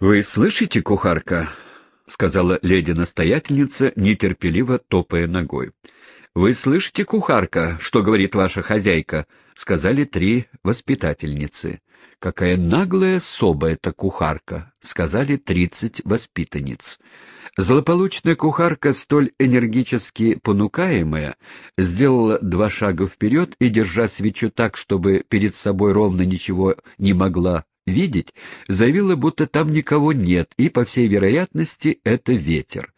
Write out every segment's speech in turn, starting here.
«Вы слышите, кухарка?» — сказала леди-настоятельница, нетерпеливо топая ногой. «Вы слышите, кухарка, что говорит ваша хозяйка?» — сказали три воспитательницы. «Какая наглая соба эта кухарка!» — сказали тридцать воспитанниц. Злополучная кухарка, столь энергически понукаемая, сделала два шага вперед и, держа свечу так, чтобы перед собой ровно ничего не могла видеть, заявила, будто там никого нет, и, по всей вероятности, это ветер.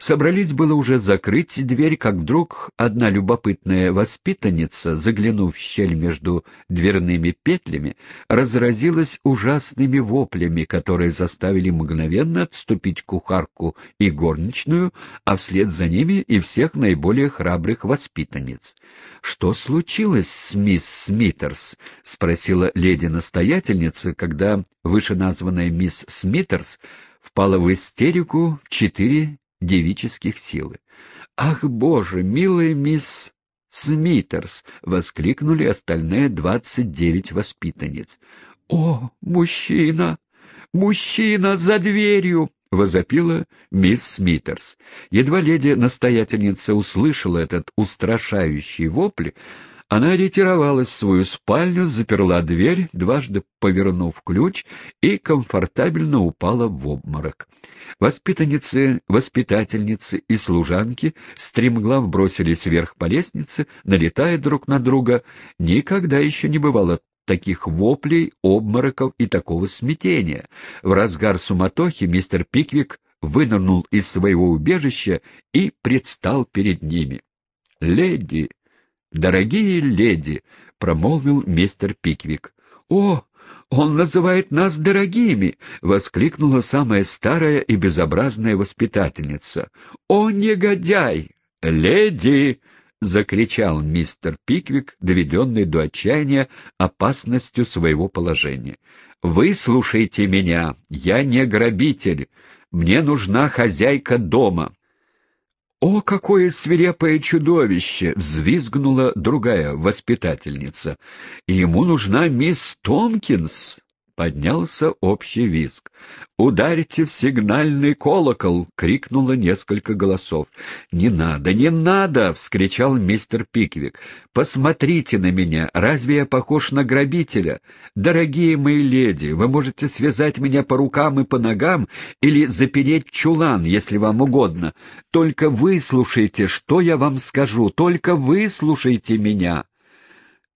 Собрались было уже закрыть дверь, как вдруг одна любопытная воспитанница, заглянув в щель между дверными петлями, разразилась ужасными воплями, которые заставили мгновенно отступить кухарку и горничную, а вслед за ними и всех наиболее храбрых воспитанниц. «Что случилось с мисс Смитерс?» — спросила леди-настоятельница, когда вышеназванная мисс Смитерс впала в истерику в четыре девических силы. «Ах, боже, милая мисс Смитерс!» — воскликнули остальные двадцать девять воспитанниц. «О, мужчина! Мужчина за дверью!» — возопила мисс Смитерс. Едва леди-настоятельница услышала этот устрашающий вопль, она ретировалась в свою спальню, заперла дверь, дважды повернув ключ, и комфортабельно упала в обморок. Воспитанницы, воспитательницы и служанки стремглав бросились вверх по лестнице, налетая друг на друга. Никогда еще не бывало таких воплей, обмороков и такого смятения. В разгар суматохи мистер Пиквик вынырнул из своего убежища и предстал перед ними. «Леди!» «Дорогие леди!» — промолвил мистер Пиквик. «О, он называет нас дорогими!» — воскликнула самая старая и безобразная воспитательница. «О, негодяй! Леди!» — закричал мистер Пиквик, доведенный до отчаяния опасностью своего положения. «Вы слушайте меня, я не грабитель, мне нужна хозяйка дома». «О, какое свирепое чудовище!» — взвизгнула другая воспитательница. «Ему нужна мисс Томкинс!» Поднялся общий визг. «Ударьте в сигнальный колокол!» — крикнуло несколько голосов. «Не надо, не надо!» — вскричал мистер Пиквик. «Посмотрите на меня! Разве я похож на грабителя? Дорогие мои леди, вы можете связать меня по рукам и по ногам или запереть чулан, если вам угодно. Только выслушайте, что я вам скажу, только выслушайте меня!»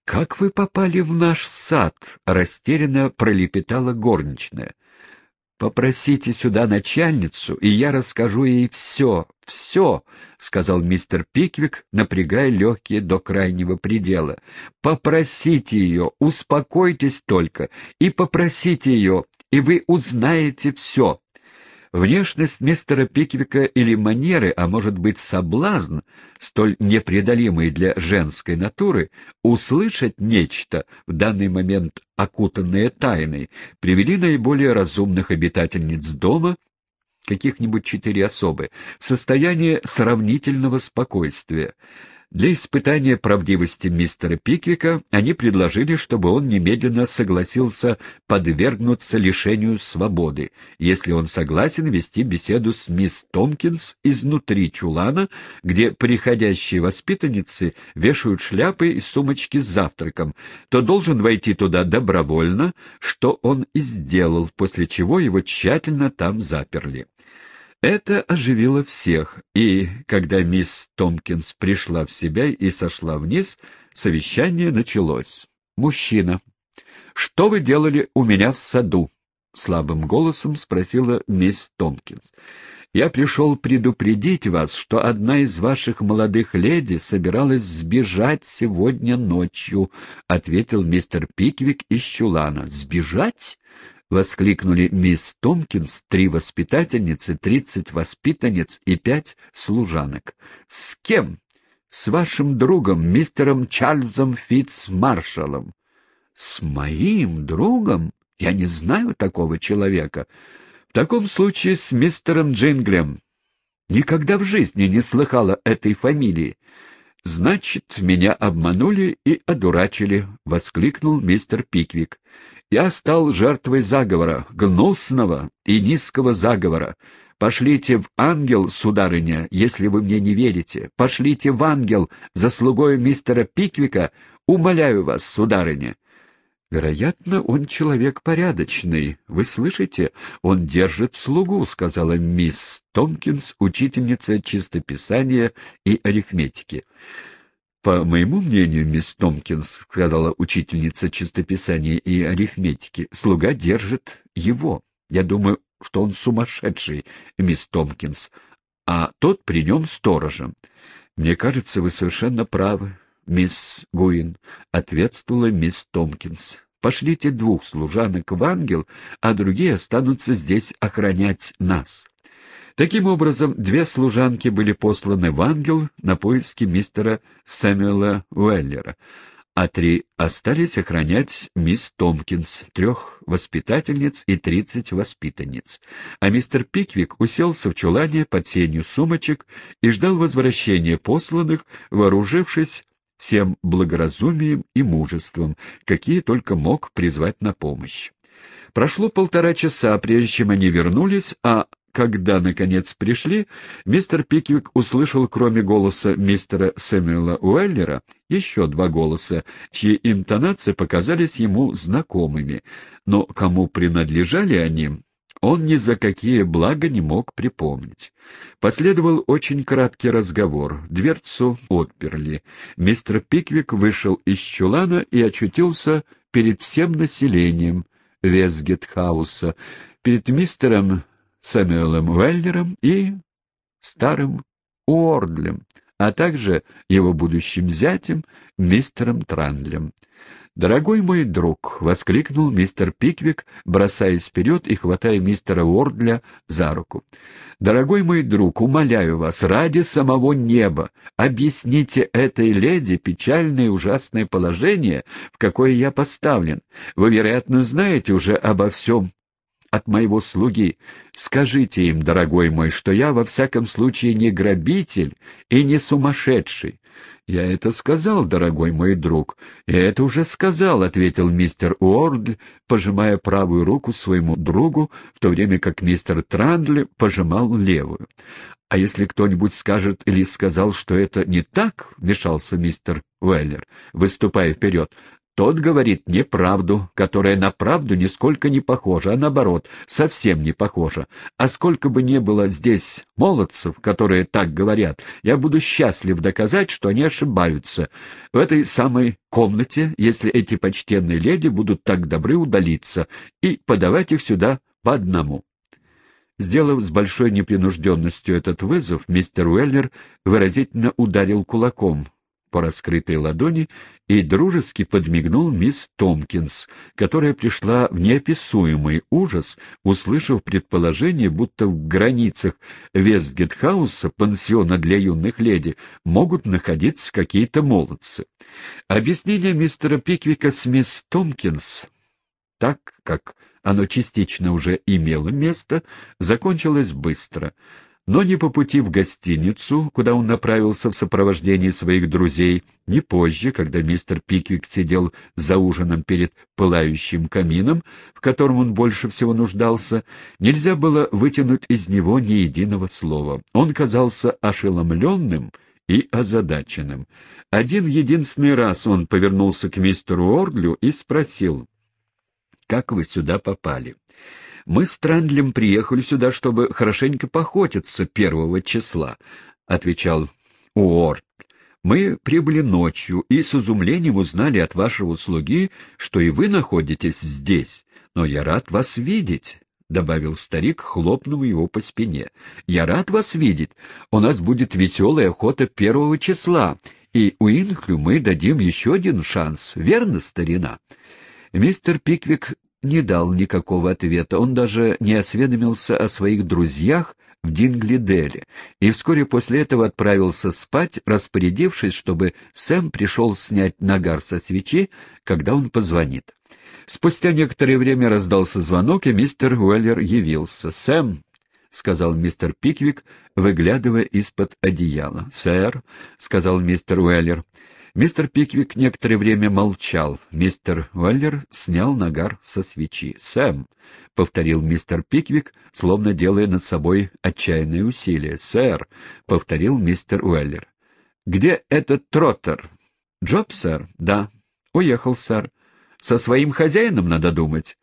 «Как вы попали в наш сад?» — растерянно пролепетала горничная. «Попросите сюда начальницу, и я расскажу ей все, все», — сказал мистер Пиквик, напрягая легкие до крайнего предела. «Попросите ее, успокойтесь только, и попросите ее, и вы узнаете все». Внешность мистера Пиквика или манеры, а может быть соблазн, столь непреодолимый для женской натуры, услышать нечто, в данный момент окутанное тайной, привели наиболее разумных обитательниц дома, каких-нибудь четыре особы, в состояние сравнительного спокойствия. Для испытания правдивости мистера Пиквика они предложили, чтобы он немедленно согласился подвергнуться лишению свободы, если он согласен вести беседу с мисс Томкинс изнутри чулана, где приходящие воспитанницы вешают шляпы и сумочки с завтраком, то должен войти туда добровольно, что он и сделал, после чего его тщательно там заперли. Это оживило всех, и когда мисс Томпкинс пришла в себя и сошла вниз, совещание началось. «Мужчина, что вы делали у меня в саду?» — слабым голосом спросила мисс Томпкинс. «Я пришел предупредить вас, что одна из ваших молодых леди собиралась сбежать сегодня ночью», — ответил мистер Пиквик из чулана. «Сбежать?» — воскликнули мисс Томпкинс, три воспитательницы, тридцать воспитанниц и пять служанок. — С кем? — С вашим другом, мистером Чарльзом Фитц-маршалом. — С моим другом? Я не знаю такого человека. В таком случае с мистером Джинглем. Никогда в жизни не слыхала этой фамилии. — Значит, меня обманули и одурачили, — воскликнул мистер Пиквик Я стал жертвой заговора, гнусного и низкого заговора. Пошлите в ангел, сударыня, если вы мне не верите. Пошлите в ангел за слугой мистера Пиквика. Умоляю вас, сударыня. Вероятно, он человек порядочный. Вы слышите? Он держит слугу, сказала мисс Томкинс, учительница чистописания и арифметики. «По моему мнению, мисс Томпкинс, — сказала учительница чистописания и арифметики, — слуга держит его. Я думаю, что он сумасшедший, мисс Томпкинс, а тот при нем сторожем. Мне кажется, вы совершенно правы, мисс Гуин, — ответствовала мисс Томпкинс. Пошлите двух служанок в ангел, а другие останутся здесь охранять нас. Таким образом, две служанки были посланы в ангел на поиски мистера Сэмюэла Уэллера, а три остались охранять мисс Томпкинс, трех воспитательниц и тридцать воспитанниц. А мистер Пиквик уселся в чулане под сенью сумочек и ждал возвращения посланных, вооружившись всем благоразумием и мужеством, какие только мог призвать на помощь. Прошло полтора часа, прежде чем они вернулись, а когда, наконец, пришли, мистер Пиквик услышал, кроме голоса мистера Сэмюэла Уэллера, еще два голоса, чьи интонации показались ему знакомыми, но кому принадлежали они, он ни за какие блага не мог припомнить. Последовал очень краткий разговор. Дверцу отперли. Мистер Пиквик вышел из чулана и очутился перед всем населением Вестгетхауса, перед мистером Сэмюэлом Уэллером и старым Уордлем, а также его будущим зятем, мистером Трандлем. «Дорогой мой друг!» — воскликнул мистер Пиквик, бросаясь вперед и хватая мистера Уордля за руку. «Дорогой мой друг, умоляю вас, ради самого неба, объясните этой леди печальное и ужасное положение, в какое я поставлен. Вы, вероятно, знаете уже обо всем от моего слуги. Скажите им, дорогой мой, что я во всяком случае не грабитель и не сумасшедший. «Я это сказал, дорогой мой друг. Я это уже сказал», — ответил мистер Уордль, пожимая правую руку своему другу, в то время как мистер Трандли пожимал левую. «А если кто-нибудь скажет или сказал, что это не так», — вмешался мистер Уэллер, выступая вперед, тот говорит неправду, которая на правду нисколько не похожа, а наоборот, совсем не похожа. А сколько бы ни было здесь молодцев, которые так говорят, я буду счастлив доказать, что они ошибаются. В этой самой комнате, если эти почтенные леди будут так добры удалиться и подавать их сюда по одному. Сделав с большой непринужденностью этот вызов, мистер Уэллер выразительно ударил кулаком по раскрытой ладони и дружески подмигнул мисс Томпкинс, которая пришла в неописуемый ужас, услышав предположение, будто в границах Вестгетхауса, пансиона для юных леди, могут находиться какие-то молодцы. Объяснение мистера Пиквика с мисс Томпкинс, так как оно частично уже имело место, закончилось быстро — но ни по пути в гостиницу, куда он направился в сопровождении своих друзей, ни позже, когда мистер Пиквик сидел за ужином перед пылающим камином, в котором он больше всего нуждался, нельзя было вытянуть из него ни единого слова. Он казался ошеломленным и озадаченным. Один единственный раз он повернулся к мистеру Ордлю и спросил, «Как вы сюда попали?» Мы с Трендлем приехали сюда, чтобы хорошенько поохотиться первого числа, — отвечал Уорд. Мы прибыли ночью и с изумлением узнали от вашего слуги, что и вы находитесь здесь. Но я рад вас видеть. — добавил старик, хлопнув его по спине. — Я рад вас видеть. У нас будет веселая охота первого числа, и Уинхлю мы дадим еще один шанс, верно, старина? Мистер Пиквик не дал никакого ответа, он даже не осведомился о своих друзьях в Динглиделе, и вскоре после этого отправился спать, распорядившись, чтобы Сэм пришел снять нагар со свечи, когда он позвонит. Спустя некоторое время раздался звонок, и мистер Уэллер явился. «Сэм!» — сказал мистер Пиквик, выглядывая из-под одеяла. «Сэр», — сказал мистер Уэллер, Мистер Пиквик некоторое время молчал. Мистер Уэллер снял нагар со свечи. «Сэм», — повторил мистер Пиквик, словно делая над собой отчаянные усилия. «Сэр», — повторил мистер Уэллер. «Где этот Троттер?» «Джоб, сэр?» «Да». «Уехал, сэр». «Со своим хозяином, надо думать».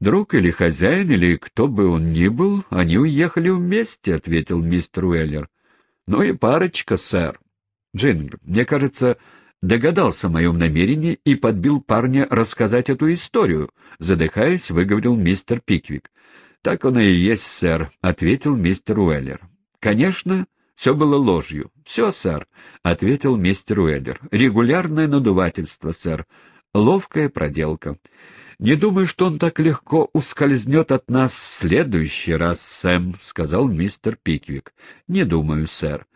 «Друг или хозяин, или кто бы он ни был, они уехали вместе», — ответил мистер Уэллер. «Ну и парочка, сэр». «Джингл, мне кажется, догадался о моем намерении и подбил парня рассказать эту историю», — задыхаясь, выговорил мистер Пиквик. «Так оно и есть, сэр», — ответил мистер Уэллер. «Конечно, все было ложью». «Все, сэр», — ответил мистер Уэллер. «Регулярное надувательство, сэр. Ловкая проделка». «Не думаю, что он так легко ускользнет от нас в следующий раз, Сэм», — сказал мистер Пиквик. «Не думаю, сэр.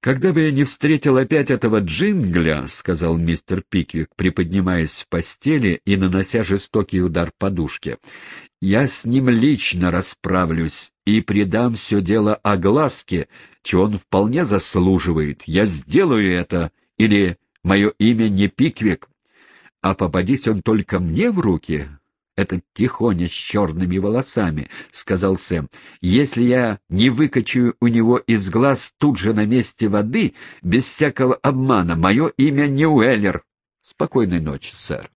«Когда бы я не встретил опять этого джингля», — сказал мистер Пиквик, приподнимаясь в постели и нанося жестокий удар подушке, — «я с ним лично расправлюсь и придам все дело огласке, чего он вполне заслуживает. Я сделаю это, или мое имя не Пиквик. А попадись он только мне в руки, этот тихоня с черными волосами, — сказал Сэм. — Если я не выкачу у него из глаз тут же на месте воды, без всякого обмана, мое имя не Уэллер. Спокойной ночи, сэр.